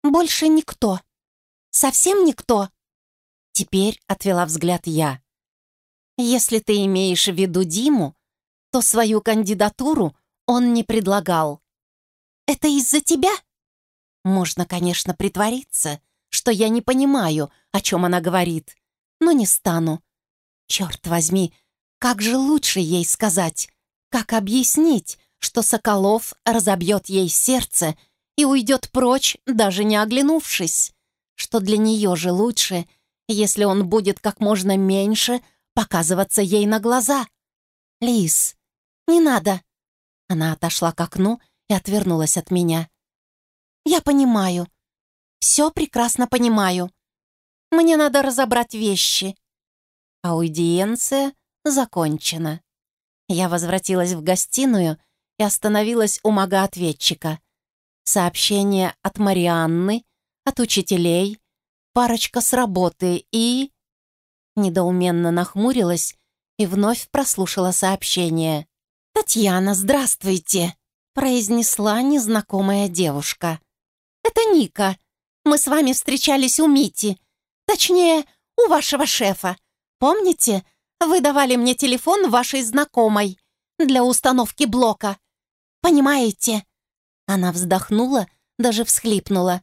Больше никто? Совсем никто?» Теперь отвела взгляд я. «Если ты имеешь в виду Диму, то свою кандидатуру он не предлагал. Это из-за тебя?» Можно, конечно, притвориться, что я не понимаю, о чем она говорит, но не стану. Черт возьми, как же лучше ей сказать? Как объяснить, что Соколов разобьет ей сердце и уйдет прочь, даже не оглянувшись? Что для нее же лучше, если он будет как можно меньше показываться ей на глаза? «Лис, не надо!» Она отошла к окну и отвернулась от меня. «Я понимаю. Все прекрасно понимаю. Мне надо разобрать вещи». Аудиенция закончена. Я возвратилась в гостиную и остановилась у мага-ответчика. Сообщение от Марианны, от учителей, парочка с работы и... Недоуменно нахмурилась и вновь прослушала сообщение. «Татьяна, здравствуйте!» произнесла незнакомая девушка. «Это Ника. Мы с вами встречались у Мити. Точнее, у вашего шефа. Помните, вы давали мне телефон вашей знакомой для установки блока. Понимаете?» Она вздохнула, даже всхлипнула.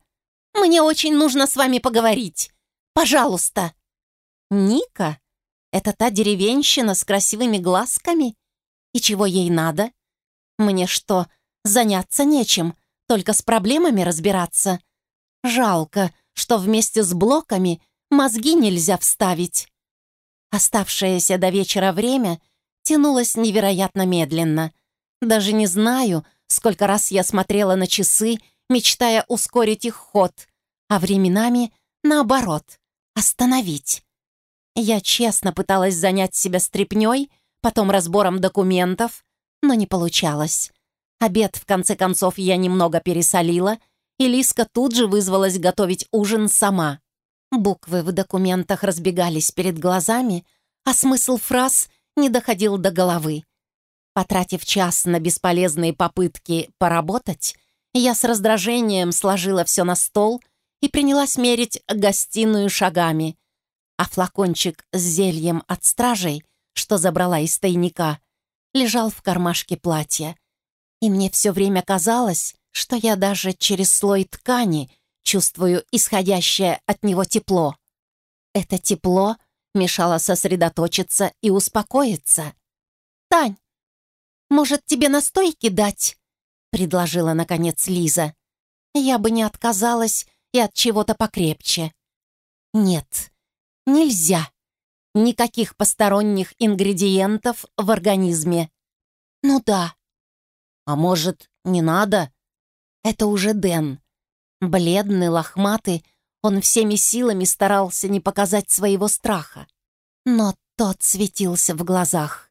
«Мне очень нужно с вами поговорить. Пожалуйста». «Ника? Это та деревенщина с красивыми глазками? И чего ей надо? Мне что, заняться нечем?» Только с проблемами разбираться. Жалко, что вместе с блоками мозги нельзя вставить. Оставшееся до вечера время тянулось невероятно медленно. Даже не знаю, сколько раз я смотрела на часы, мечтая ускорить их ход, а временами, наоборот, остановить. Я честно пыталась занять себя стряпнёй, потом разбором документов, но не получалось. Обед, в конце концов, я немного пересолила, и Лиска тут же вызвалась готовить ужин сама. Буквы в документах разбегались перед глазами, а смысл фраз не доходил до головы. Потратив час на бесполезные попытки поработать, я с раздражением сложила все на стол и принялась мерить гостиную шагами, а флакончик с зельем от стражей, что забрала из тайника, лежал в кармашке платья. И мне все время казалось, что я даже через слой ткани чувствую исходящее от него тепло. Это тепло мешало сосредоточиться и успокоиться. «Тань, может, тебе настойки дать?» — предложила, наконец, Лиза. «Я бы не отказалась и от чего-то покрепче». «Нет, нельзя. Никаких посторонних ингредиентов в организме». «Ну да, а может, не надо? Это уже Дэн. Бледный, лохматый, он всеми силами старался не показать своего страха. Но тот светился в глазах.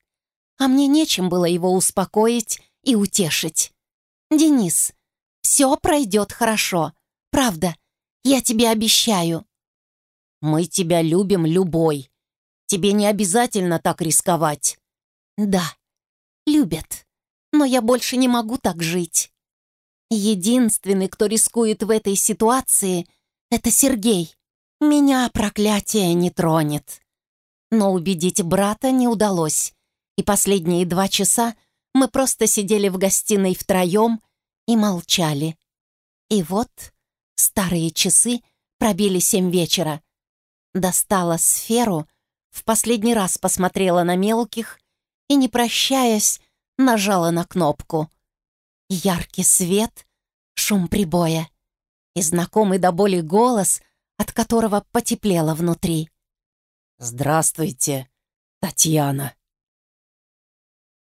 А мне нечем было его успокоить и утешить. «Денис, все пройдет хорошо. Правда. Я тебе обещаю». «Мы тебя любим любой. Тебе не обязательно так рисковать». «Да, любят, но я больше не могу так жить. Единственный, кто рискует в этой ситуации, это Сергей. Меня проклятие не тронет». Но убедить брата не удалось, и последние два часа мы просто сидели в гостиной втроем и молчали. И вот старые часы пробили семь вечера. Достала сферу, в последний раз посмотрела на мелких и, не прощаясь, нажала на кнопку. Яркий свет, шум прибоя и знакомый до боли голос, от которого потеплело внутри. «Здравствуйте, Татьяна!»